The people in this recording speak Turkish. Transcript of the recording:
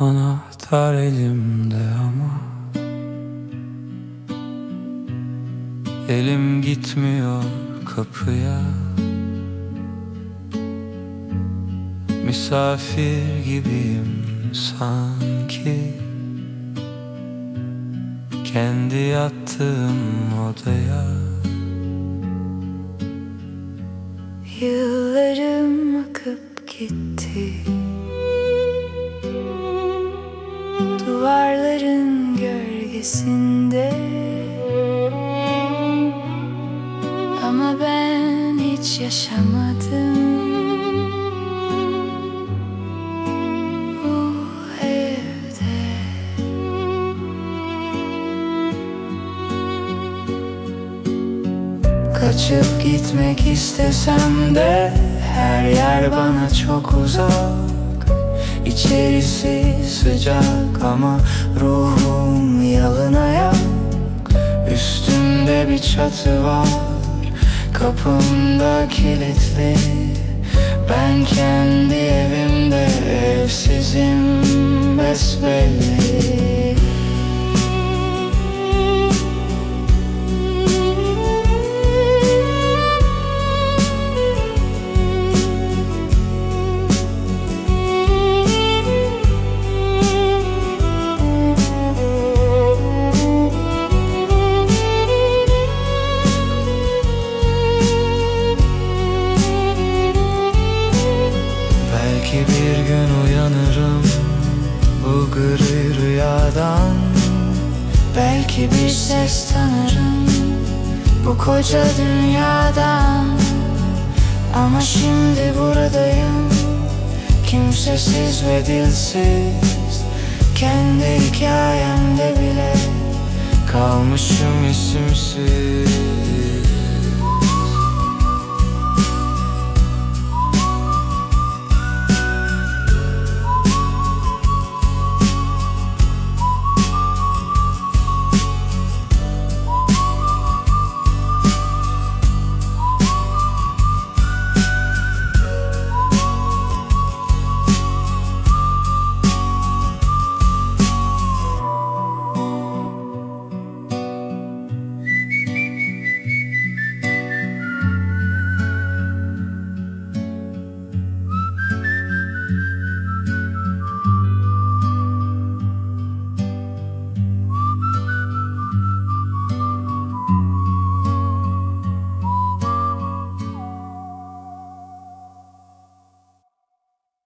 Anahtar elimde ama Elim gitmiyor kapıya. Misafir gibiyim sanki. Kendi yattığım odaya. Yıllarım akıp gitti gölgesinde Ama ben hiç yaşamadım. Bu evde. Kaçıp gitmek istesem de Her yer bana çok uzak İçerisi sıcak ama ruhum yalın ayak. Üstümde bir çatı var Kapımda kilitli. Ben kendi evimde evsizim besbelli Belki bir gün uyanırım Bu gri rüyadan. Belki bir ses tanırım Bu koca dünyadan. Ama şimdi buradayım Kimsesiz ve dilsiz. Kendi hikayemde bile Kalmışım isimsiz